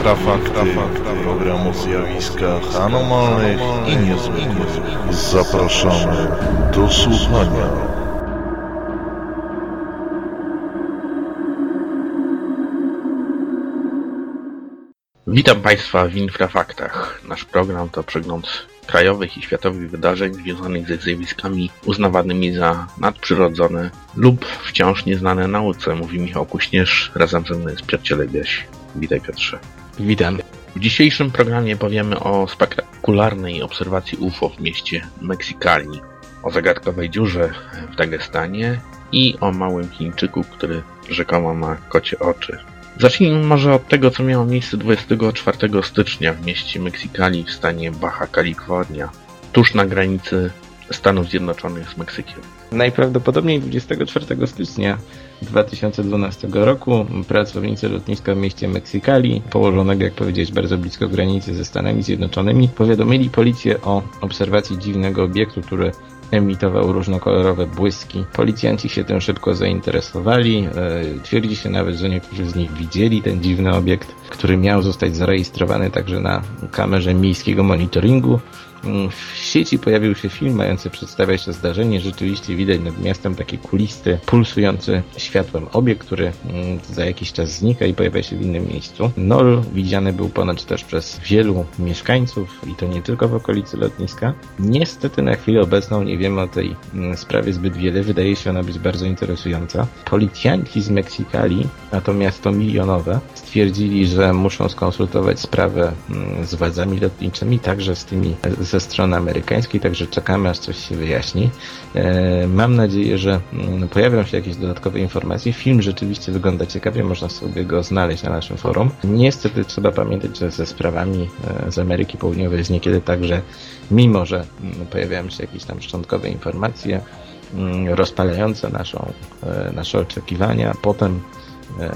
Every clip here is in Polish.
Infrafakty, program o zjawiskach anomalnych i niezwykłych. Zapraszamy do słuchania. Witam Państwa w Infrafaktach. Nasz program to przegląd krajowych i światowych wydarzeń związanych ze zjawiskami uznawanymi za nadprzyrodzone lub wciąż nieznane nauce. Mówi Michał Kuśnierz, razem ze mną jest Piotr Cielebiaś. Witaj Piotrze. Witam. W dzisiejszym programie powiemy o spektakularnej obserwacji UFO w mieście Meksykali, o zagadkowej dziurze w Dagestanie i o małym Chińczyku, który rzekomo ma kocie oczy. Zacznijmy może od tego, co miało miejsce 24 stycznia w mieście Meksykali w stanie Baja California, tuż na granicy Stanów Zjednoczonych z Meksykiem. Najprawdopodobniej 24 stycznia 2012 roku pracownicy lotniska w mieście Meksykali, położonego jak powiedzieć bardzo blisko granicy ze Stanami Zjednoczonymi, powiadomili policję o obserwacji dziwnego obiektu, który emitował różnokolorowe błyski. Policjanci się tym szybko zainteresowali. E, twierdzi się nawet, że niektórzy z nich widzieli ten dziwny obiekt, który miał zostać zarejestrowany także na kamerze miejskiego monitoringu. Mm, w sieci pojawił się film mający przedstawiać to zdarzenie. Rzeczywiście widać nad miastem taki kulisty, pulsujący światłem obiekt, który mm, za jakiś czas znika i pojawia się w innym miejscu. Nol widziany był ponoć też przez wielu mieszkańców i to nie tylko w okolicy lotniska. Niestety na chwilę obecną nie wiemy o tej mm, sprawie zbyt wiele. Wydaje się ona być bardzo interesująca. Policjanci z Meksykali, a to miasto milionowe, stwierdzili, że muszą skonsultować sprawę z władzami lotniczymi, także z tymi ze strony amerykańskiej, także czekamy aż coś się wyjaśni. E, mam nadzieję, że mm, pojawią się jakieś dodatkowe informacje. Film rzeczywiście wygląda ciekawie, można sobie go znaleźć na naszym forum. Niestety trzeba pamiętać, że ze sprawami e, z Ameryki Południowej jest niekiedy tak, że mimo, że mm, pojawiają się jakieś tam szczątkowe informacje mm, rozpalające naszą, e, nasze oczekiwania, potem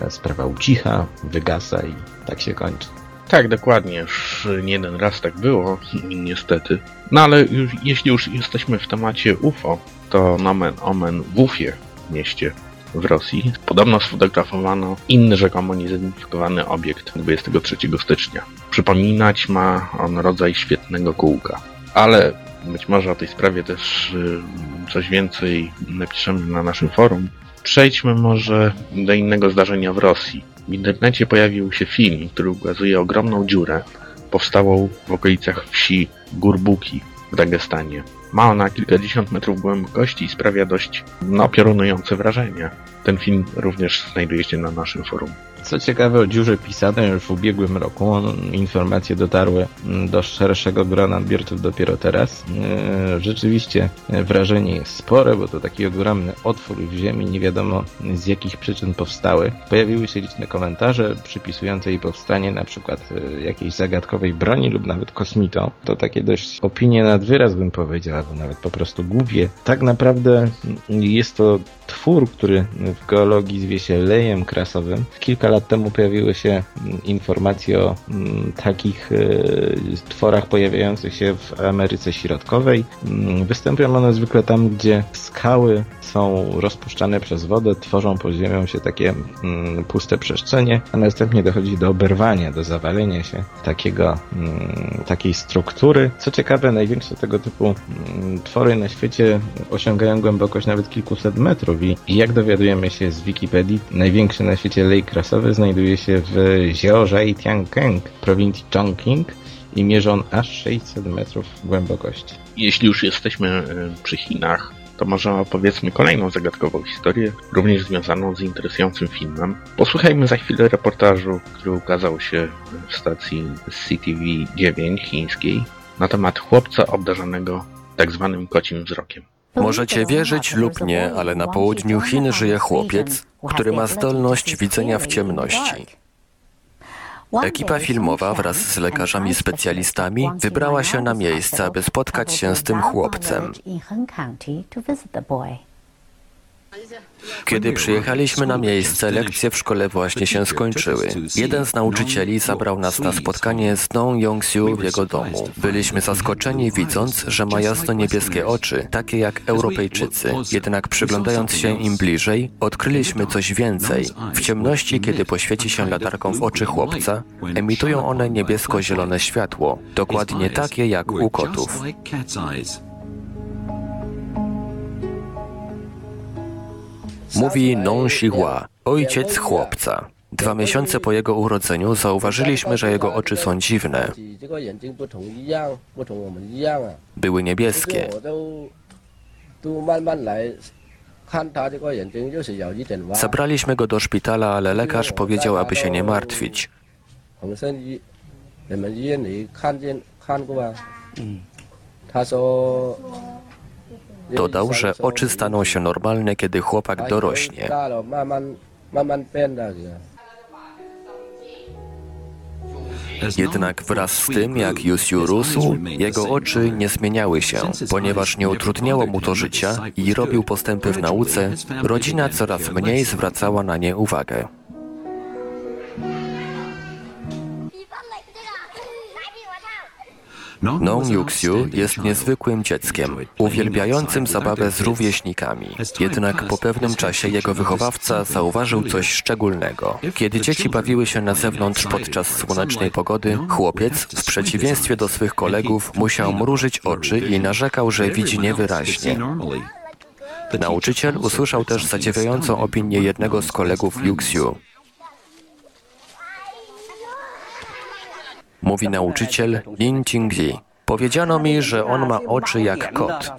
sprawa ucicha, wygasa i tak się kończy. Tak, dokładnie. Już nie jeden raz tak było, niestety. No ale już, jeśli już jesteśmy w temacie UFO, to nomen omen w UFie mieście w Rosji podobno sfotografowano inny rzekomo niezidentyfikowany obiekt 23 stycznia. Przypominać ma on rodzaj świetnego kółka. Ale być może o tej sprawie też y, coś więcej napiszemy na naszym forum. Przejdźmy może do innego zdarzenia w Rosji. W internecie pojawił się film, który ukazuje ogromną dziurę powstałą w okolicach wsi Gurbuki w Dagestanie. Ma ona kilkadziesiąt metrów głębokości i sprawia dość no, piorunujące wrażenie. Ten film również znajduje się na naszym forum. Co ciekawe, o dziurze pisane już w ubiegłym roku. Informacje dotarły do szerszego grona odbiorców dopiero teraz. E, rzeczywiście wrażenie jest spore, bo to taki ogromny otwór w ziemi, nie wiadomo z jakich przyczyn powstały. Pojawiły się liczne komentarze przypisujące jej powstanie na przykład e, jakiejś zagadkowej broni lub nawet kosmito. To takie dość opinie nad wyraz bym powiedział, albo nawet po prostu głupie. Tak naprawdę jest to twór, który w geologii zwie się lejem krasowym. Kilka lat temu pojawiły się mm, informacje o mm, takich e, tworach pojawiających się w Ameryce Środkowej. Mm, występują one zwykle tam, gdzie skały są rozpuszczane przez wodę, tworzą pod ziemią się takie puste przestrzenie, a następnie dochodzi do oberwania, do zawalenia się takiego, takiej struktury. Co ciekawe, największe tego typu twory na świecie osiągają głębokość nawet kilkuset metrów i jak dowiadujemy się z Wikipedii, największy na świecie lej krasowy znajduje się w Jiaozhai-Tiankeng, prowincji Chongqing i mierzy on aż 600 metrów głębokości. Jeśli już jesteśmy e, przy Chinach, to może opowiedzmy kolejną zagadkową historię, również związaną z interesującym filmem. Posłuchajmy za chwilę reportażu, który ukazał się w stacji CTV 9 chińskiej na temat chłopca obdarzonego tak zwanym kocim wzrokiem. Możecie wierzyć lub nie, ale na południu Chin żyje chłopiec, który ma zdolność widzenia w ciemności. Ekipa filmowa wraz z lekarzami specjalistami wybrała się na miejsce, aby spotkać się z tym chłopcem. Kiedy przyjechaliśmy na miejsce, lekcje w szkole właśnie się skończyły. Jeden z nauczycieli zabrał nas na spotkanie z Nong Yong-siu w jego domu. Byliśmy zaskoczeni widząc, że ma jasno-niebieskie oczy, takie jak Europejczycy. Jednak przyglądając się im bliżej, odkryliśmy coś więcej. W ciemności, kiedy poświeci się latarką w oczy chłopca, emitują one niebiesko-zielone światło, dokładnie takie jak u kotów. Mówi Non Shihua, ojciec chłopca. Dwa miesiące po jego urodzeniu zauważyliśmy, że jego oczy są dziwne. Były niebieskie. Zabraliśmy go do szpitala, ale lekarz powiedział, aby się nie martwić. Hmm. Dodał, że oczy staną się normalne, kiedy chłopak dorośnie. Jednak wraz z tym, jak Jusiu rósł, jego oczy nie zmieniały się, ponieważ nie utrudniało mu to życia i robił postępy w nauce, rodzina coraz mniej zwracała na nie uwagę. Nong Yuxiu jest niezwykłym dzieckiem, uwielbiającym zabawę z rówieśnikami. Jednak po pewnym czasie jego wychowawca zauważył coś szczególnego. Kiedy dzieci bawiły się na zewnątrz podczas słonecznej pogody, chłopiec, w przeciwieństwie do swych kolegów, musiał mrużyć oczy i narzekał, że widzi niewyraźnie. Nauczyciel usłyszał też zadziwiającą opinię jednego z kolegów Yuxiu. Mówi nauczyciel Lin Qingzi. Powiedziano mi, że on ma oczy jak kot.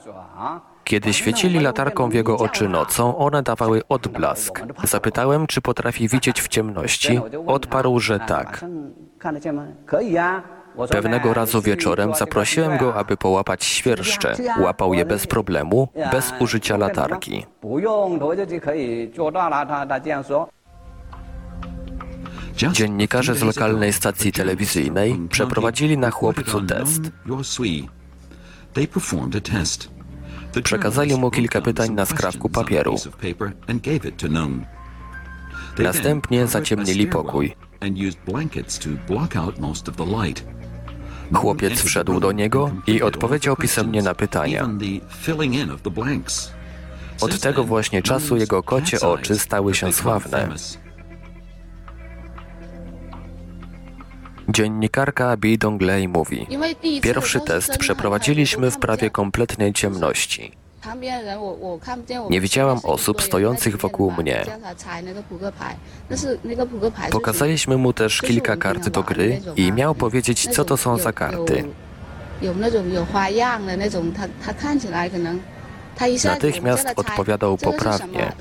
Kiedy świecili latarką w jego oczy nocą, one dawały odblask. Zapytałem, czy potrafi widzieć w ciemności. Odparł, że tak. Pewnego razu wieczorem zaprosiłem go, aby połapać świerszcze. Łapał je bez problemu, bez użycia latarki. Dziennikarze z lokalnej stacji telewizyjnej przeprowadzili na chłopcu test. Przekazali mu kilka pytań na skrawku papieru. Następnie zaciemnili pokój. Chłopiec wszedł do niego i odpowiedział pisemnie na pytania. Od tego właśnie czasu jego kocie oczy stały się sławne. Dziennikarka Bi Donglei mówi: Pierwszy test przeprowadziliśmy w prawie kompletnej ciemności. Nie widziałam osób stojących wokół mnie. Pokazaliśmy mu też kilka kart do gry i miał powiedzieć, co to są za karty. Natychmiast odpowiadał poprawnie.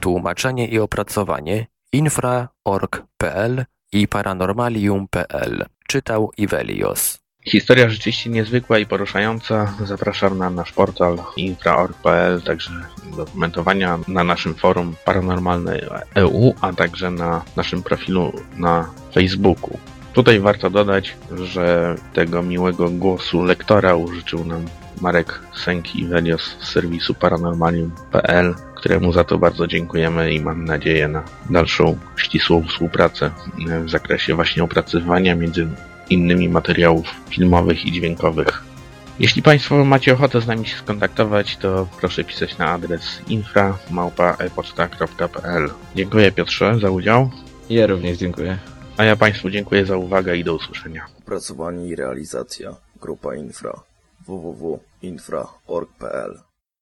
Tłumaczenie i opracowanie infra.org.pl i paranormalium.pl. Czytał Ivelios. Historia rzeczywiście niezwykła i poruszająca. Zapraszam na nasz portal infra.org.pl, także do komentowania na naszym forum Paranormalne EU, a także na naszym profilu na Facebooku. Tutaj warto dodać, że tego miłego głosu lektora użyczył nam Marek Senki Ivelios z serwisu paranormalium.pl, któremu za to bardzo dziękujemy i mam nadzieję na dalszą ścisłą współpracę w zakresie właśnie opracowywania między innymi materiałów filmowych i dźwiękowych. Jeśli Państwo macie ochotę z nami się skontaktować, to proszę pisać na adres infra.epoczta.pl. Dziękuję Piotrze za udział, Ja również dziękuję. a ja Państwu dziękuję za uwagę i do usłyszenia. Opracowanie i realizacja Grupa Infra www.infra.org.pl